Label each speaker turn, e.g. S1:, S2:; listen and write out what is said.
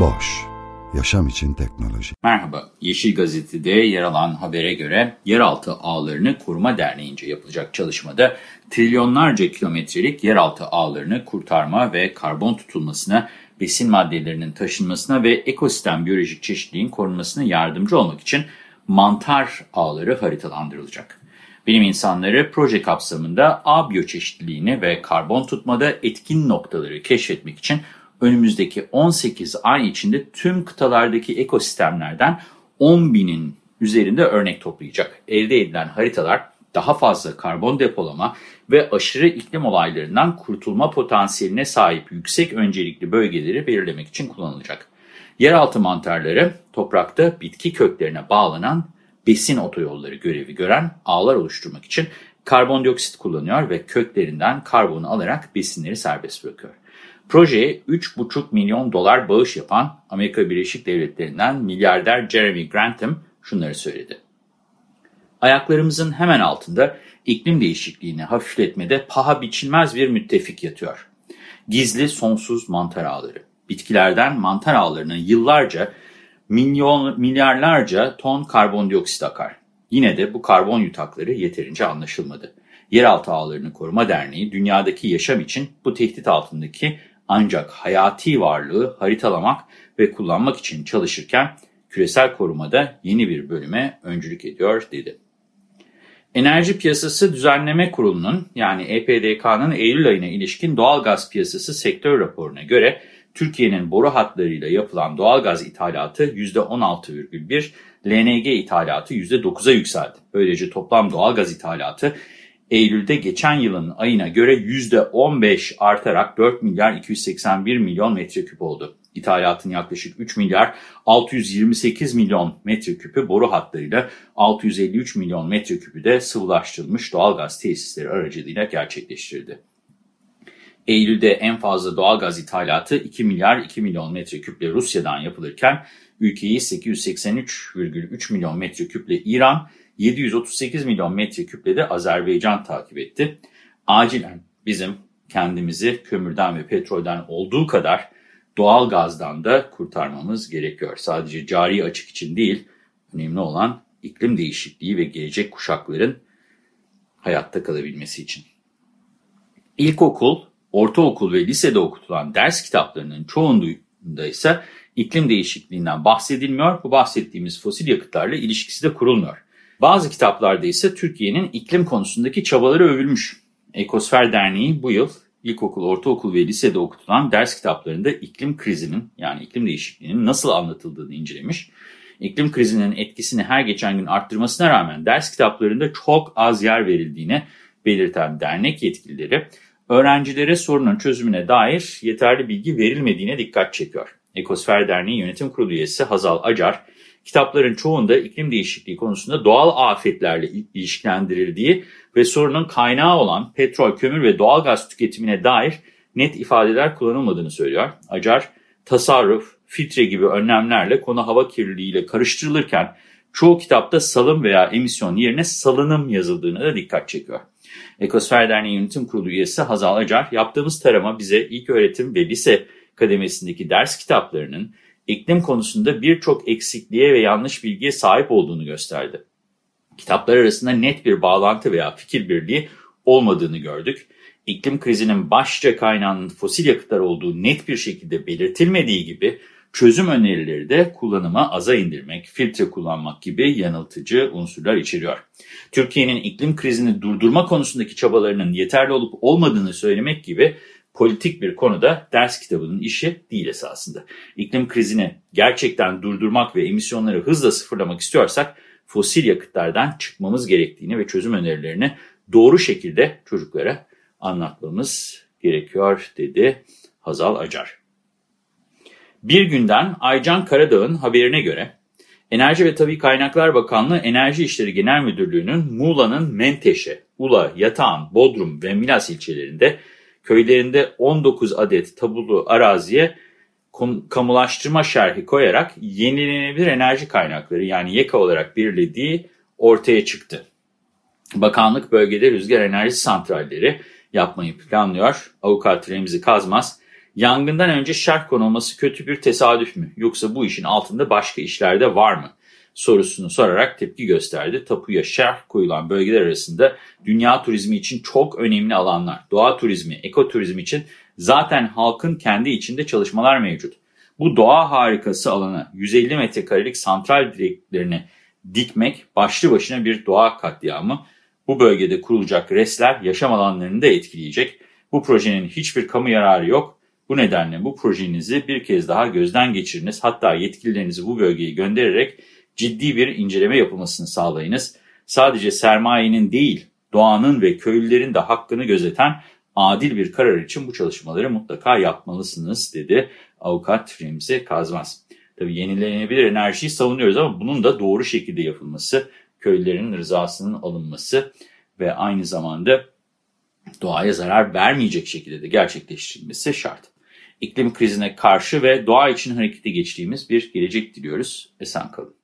S1: Boş, yaşam için teknoloji.
S2: Merhaba, Yeşil Gazete'de yer alan habere göre Yeraltı Ağlarını Koruma Derneği'nce yapılacak çalışmada trilyonlarca kilometrelik yeraltı ağlarını kurtarma ve karbon tutulmasına, besin maddelerinin taşınmasına ve ekosistem biyolojik çeşitliliğin korunmasına yardımcı olmak için mantar ağları haritalandırılacak. Bilim insanları proje kapsamında ağ biyoçeşitliliğini ve karbon tutmada etkin noktaları keşfetmek için önümüzdeki 18 ay içinde tüm kıtalardaki ekosistemlerden 10 binin üzerinde örnek toplayacak. Elde edilen haritalar daha fazla karbon depolama ve aşırı iklim olaylarından kurtulma potansiyeline sahip yüksek öncelikli bölgeleri belirlemek için kullanılacak. Yeraltı mantarları toprakta bitki köklerine bağlanan besin otoyolları görevi gören ağlar oluşturmak için karbondioksit kullanıyor ve köklerinden karbonu alarak besinleri serbest bırakıyor. Projeye 3,5 milyon dolar bağış yapan Amerika Birleşik Devletleri'nden milyarder Jeremy Grantham şunları söyledi. Ayaklarımızın hemen altında iklim değişikliğini hafifletmede paha biçilmez bir müttefik yatıyor. Gizli sonsuz mantar ağları. Bitkilerden mantar ağlarına yıllarca milyon, milyarlarca ton karbondioksit akar. Yine de bu karbon yutakları yeterince anlaşılmadı. Yeraltı Ağlarını Koruma Derneği dünyadaki yaşam için bu tehdit altındaki ancak hayati varlığı haritalamak ve kullanmak için çalışırken küresel korumada yeni bir bölüme öncülük ediyor dedi. Enerji Piyasası Düzenleme Kurulu'nun yani EPDK'nın Eylül ayına ilişkin doğal gaz piyasası sektör raporuna göre Türkiye'nin boru hatlarıyla yapılan doğal gaz ithalatı %16,1, LNG ithalatı %9'a yükseldi. Böylece toplam doğal gaz ithalatı Eylül'de geçen yılın ayına göre %15 artarak 4 milyar 281 milyon metreküp oldu. İthalatın yaklaşık 3 milyar 628 milyon metreküpü boru hatlarıyla 653 milyon metreküpü de sıvılaştırılmış doğalgaz tesisleri aracılığıyla gerçekleştirildi. Eylül'de en fazla doğalgaz ithalatı 2 milyar 2 milyon metreküple Rusya'dan yapılırken ülkeyi 883,3 milyon metreküple İran, 738 milyon metreküple de Azerbaycan takip etti. Acilen bizim kendimizi kömürden ve petrolden olduğu kadar doğal gazdan da kurtarmamız gerekiyor. Sadece cari açık için değil, önemli olan iklim değişikliği ve gelecek kuşakların hayatta kalabilmesi için. İlkokul, ortaokul ve lisede okutulan ders kitaplarının çoğunda ise iklim değişikliğinden bahsedilmiyor. Bu bahsettiğimiz fosil yakıtlarla ilişkisi de kurulmuyor. Bazı kitaplarda ise Türkiye'nin iklim konusundaki çabaları övülmüş. Ekosfer Derneği bu yıl ilkokul, ortaokul ve lisede okutulan ders kitaplarında iklim krizinin yani iklim değişikliğinin nasıl anlatıldığını incelemiş. İklim krizinin etkisini her geçen gün arttırmasına rağmen ders kitaplarında çok az yer verildiğini belirten dernek yetkilileri, öğrencilere sorunun çözümüne dair yeterli bilgi verilmediğine dikkat çekiyor. Ekosfer Derneği Yönetim Kurulu üyesi Hazal Acar, kitapların çoğunda iklim değişikliği konusunda doğal afetlerle ilişkilendirildiği ve sorunun kaynağı olan petrol, kömür ve doğal gaz tüketimine dair net ifadeler kullanılmadığını söylüyor. Acar, tasarruf, filtre gibi önlemlerle konu hava kirliliğiyle karıştırılırken çoğu kitapta salım veya emisyon yerine salınım yazıldığına da dikkat çekiyor. Ekosfer Derneği Yönetim Kurulu üyesi Hazal Acar, yaptığımız tarama bize ilk öğretim ve lise kademesindeki ders kitaplarının iklim konusunda birçok eksikliğe ve yanlış bilgiye sahip olduğunu gösterdi. Kitaplar arasında net bir bağlantı veya fikir birliği olmadığını gördük. İklim krizinin başlıca kaynağının fosil yakıtlar olduğu net bir şekilde belirtilmediği gibi çözüm önerileri de kullanıma aza indirmek, filtre kullanmak gibi yanıltıcı unsurlar içeriyor. Türkiye'nin iklim krizini durdurma konusundaki çabalarının yeterli olup olmadığını söylemek gibi politik bir konuda ders kitabının işi değil esasında. İklim krizini gerçekten durdurmak ve emisyonları hızla sıfırlamak istiyorsak fosil yakıtlardan çıkmamız gerektiğini ve çözüm önerilerini doğru şekilde çocuklara anlatmamız gerekiyor dedi Hazal Acar. Bir günden Aycan Karadağ'ın haberine göre Enerji ve Tabi Kaynaklar Bakanlığı Enerji İşleri Genel Müdürlüğü'nün Muğla'nın Menteşe, Ula, Yatağan, Bodrum ve Milas ilçelerinde köylerinde 19 adet tabulu araziye kamulaştırma şerhi koyarak yenilenebilir enerji kaynakları yani YEKA olarak belirlediği ortaya çıktı. Bakanlık bölgede rüzgar enerji santralleri yapmayı planlıyor. Avukat Remzi Kazmaz, yangından önce şerh konulması kötü bir tesadüf mü yoksa bu işin altında başka işler de var mı? Sorusunu sorarak tepki gösterdi. Tapuya şerh koyulan bölgeler arasında dünya turizmi için çok önemli alanlar, doğa turizmi, ekoturizm için zaten halkın kendi içinde çalışmalar mevcut. Bu doğa harikası alana 150 metrekarelik santral direklerini dikmek başlı başına bir doğa katliamı. Bu bölgede kurulacak resler yaşam alanlarını da etkileyecek. Bu projenin hiçbir kamu yararı yok. Bu nedenle bu projenizi bir kez daha gözden geçiriniz. Hatta yetkililerinizi bu bölgeye göndererek ciddi bir inceleme yapılmasını sağlayınız. Sadece sermayenin değil, doğanın ve köylülerin de hakkını gözeten adil bir karar için bu çalışmaları mutlaka yapmalısınız dedi avukat Remzi Kazmaz. Tabii yenilenebilir enerjiyi savunuyoruz ama bunun da doğru şekilde yapılması, köylülerin rızasının alınması ve aynı zamanda doğaya zarar vermeyecek şekilde de gerçekleştirilmesi şart. İklim krizine karşı ve doğa için harekete geçtiğimiz bir gelecek diliyoruz. Esen kalın.